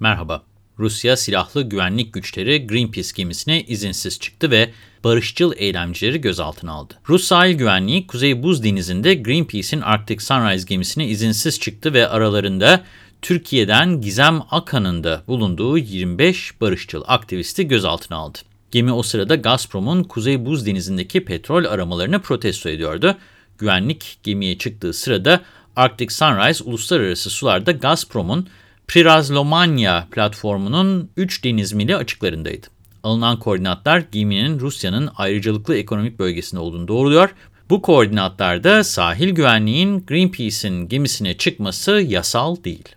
Merhaba. Rusya silahlı güvenlik güçleri Greenpeace gemisine izinsiz çıktı ve barışçıl eylemcileri gözaltına aldı. Rus sahil güvenliği Kuzey Buz Denizi'nde Greenpeace'in Arctic Sunrise gemisine izinsiz çıktı ve aralarında Türkiye'den Gizem Akan'ın da bulunduğu 25 barışçıl aktivisti gözaltına aldı. Gemi o sırada Gazprom'un Kuzey Buz Denizi'ndeki petrol aramalarını protesto ediyordu. Güvenlik gemiye çıktığı sırada Arctic Sunrise uluslararası sularda Gazprom'un Prirazlomanya platformunun 3 deniz mili açıklarındaydı. Alınan koordinatlar geminin Rusya'nın ayrıcalıklı ekonomik bölgesinde olduğunu doğruluyor. Bu koordinatlarda sahil güvenliğin Greenpeace'in gemisine çıkması yasal değil.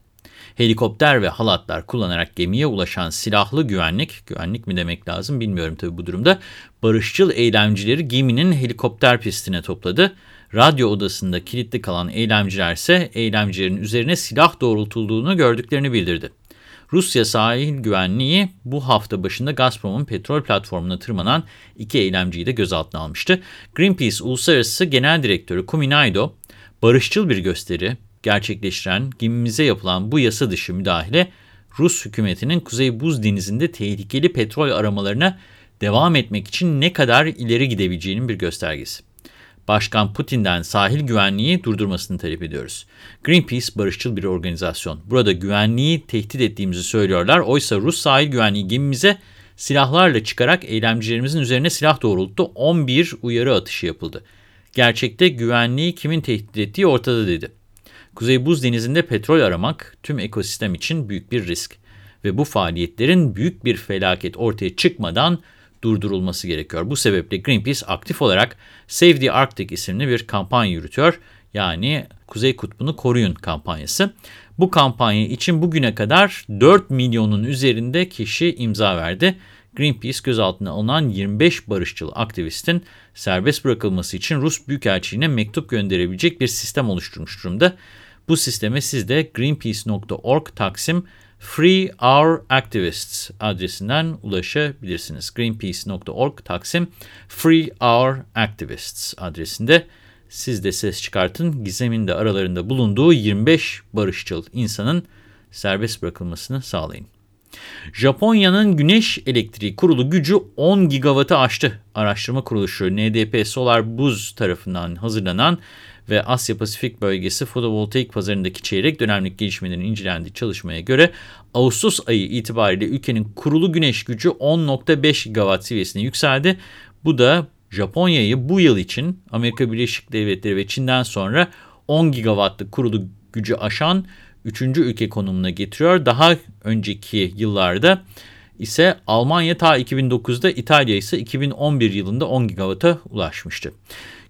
Helikopter ve halatlar kullanarak gemiye ulaşan silahlı güvenlik, güvenlik mi demek lazım bilmiyorum tabii bu durumda, barışçıl eylemcileri geminin helikopter pistine topladı. Radyo odasında kilitli kalan eylemciler ise eylemcilerin üzerine silah doğrultulduğunu gördüklerini bildirdi. Rusya sahil güvenliği bu hafta başında Gazprom'un petrol platformuna tırmanan iki eylemciyi de gözaltına almıştı. Greenpeace Uluslararası Genel Direktörü Kuminaido, barışçıl bir gösteri gerçekleştiren gemimize yapılan bu yasa dışı müdahale, Rus hükümetinin Kuzey Buz Denizi'nde tehlikeli petrol aramalarına devam etmek için ne kadar ileri gidebileceğinin bir göstergesi. Başkan Putin'den sahil güvenliği durdurmasını talep ediyoruz. Greenpeace barışçıl bir organizasyon. Burada güvenliği tehdit ettiğimizi söylüyorlar. Oysa Rus sahil güvenliği gemimize silahlarla çıkarak eylemcilerimizin üzerine silah doğrulttu. 11 uyarı atışı yapıldı. Gerçekte güvenliği kimin tehdit ettiği ortada dedi. Kuzey Buz Denizi'nde petrol aramak tüm ekosistem için büyük bir risk. Ve bu faaliyetlerin büyük bir felaket ortaya çıkmadan durdurulması gerekiyor. Bu sebeple Greenpeace aktif olarak Save the Arctic isimli bir kampanya yürütüyor. Yani Kuzey Kutbu'nu koruyun kampanyası. Bu kampanya için bugüne kadar 4 milyonun üzerinde kişi imza verdi. Greenpeace gözaltına alınan 25 barışçıl aktivistin serbest bırakılması için Rus Büyükelçiliğine mektup gönderebilecek bir sistem oluşturmuş durumda. Bu sisteme siz de greenpeace.org taksim Free Our Activists adresinden ulaşabilirsiniz. Greenpeace.org taksim Free Our Activists adresinde siz de ses çıkartın. Gizem'in de aralarında bulunduğu 25 barışçıl insanın serbest bırakılmasını sağlayın. Japonya'nın güneş elektriği kurulu gücü 10 gigawattı aştı. Araştırma kuruluşu NDP Solar Buz tarafından hazırlanan ve Asya Pasifik bölgesi fotovoltaik pazarındaki çeyrek dönemlik gelişmelerin incelendiği çalışmaya göre Ağustos ayı itibariyle ülkenin kurulu güneş gücü 10.5 gigawatt seviyesine yükseldi. Bu da Japonya'yı bu yıl için Amerika Birleşik Devletleri ve Çin'den sonra 10 gigawattlık kurulu gücü aşan 3. ülke konumuna getiriyor. Daha önceki yıllarda ise Almanya ta 2009'da İtalya ise 2011 yılında 10 gigawatt'a ulaşmıştı.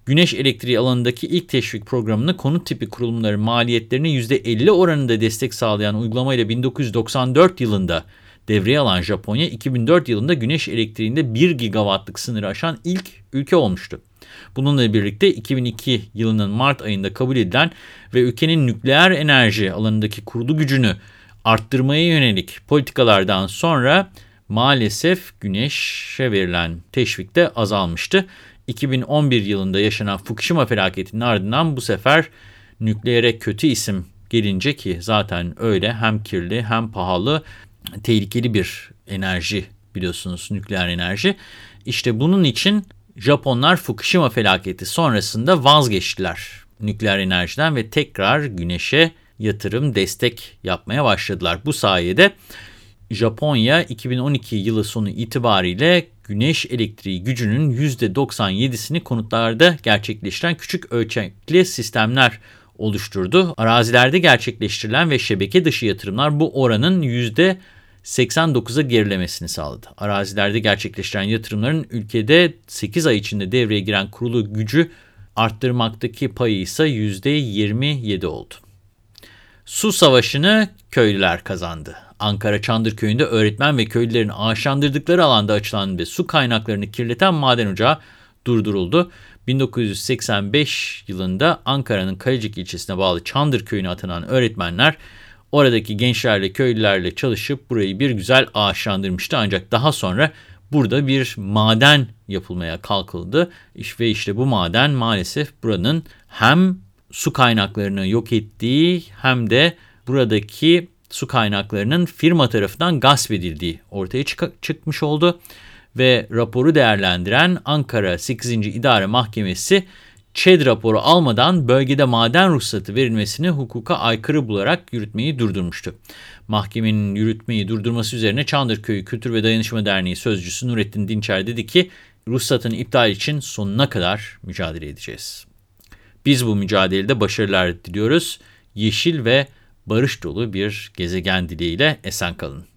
Güneş elektriği alanındaki ilk teşvik programını konut tipi kurulumların maliyetlerine %50 oranında destek sağlayan uygulamayla 1994 yılında devreye alan Japonya 2004 yılında güneş elektriğinde 1 gigawattlık sınırı aşan ilk ülke olmuştu. Bununla birlikte 2002 yılının Mart ayında kabul edilen ve ülkenin nükleer enerji alanındaki kurulu gücünü arttırmaya yönelik politikalardan sonra maalesef güneşe verilen teşvik de azalmıştı. 2011 yılında yaşanan Fukushima felaketinin ardından bu sefer nükleere kötü isim gelince ki zaten öyle hem kirli hem pahalı tehlikeli bir enerji biliyorsunuz nükleer enerji. İşte bunun için Japonlar Fukushima felaketi sonrasında vazgeçtiler nükleer enerjiden ve tekrar güneşe yatırım destek yapmaya başladılar. Bu sayede Japonya 2012 yılı sonu itibariyle güneş elektriği gücünün %97'sini konutlarda gerçekleştiren küçük ölçekli sistemler oluşturdu. Arazilerde gerçekleştirilen ve şebeke dışı yatırımlar bu oranın %89'a gerilemesini sağladı. Arazilerde gerçekleştiren yatırımların ülkede 8 ay içinde devreye giren kurulu gücü arttırmaktaki payı ise %27 oldu. Su savaşını köylüler kazandı. Ankara Çandırköy'ünde öğretmen ve köylülerin ağaçlandırdıkları alanda açılan ve su kaynaklarını kirleten maden ocağı durduruldu. 1985 yılında Ankara'nın Kalecik ilçesine bağlı Çandırköy'üne atanan öğretmenler oradaki gençlerle köylülerle çalışıp burayı bir güzel ağaçlandırmıştı. Ancak daha sonra burada bir maden yapılmaya kalkıldı. Ve işte bu maden maalesef buranın hem su kaynaklarını yok ettiği hem de buradaki su kaynaklarının firma tarafından gasp edildiği ortaya çık çıkmış oldu. Ve raporu değerlendiren Ankara 8. İdare Mahkemesi, ÇED raporu almadan bölgede maden ruhsatı verilmesini hukuka aykırı bularak yürütmeyi durdurmuştu. Mahkemenin yürütmeyi durdurması üzerine Çandırköyü Kültür ve Dayanışma Derneği Sözcüsü Nurettin Dinçer dedi ki, ruhsatın iptal için sonuna kadar mücadele edeceğiz. Biz bu mücadelede başarılar diliyoruz. Yeşil ve barış dolu bir gezegen dileğiyle esen kalın.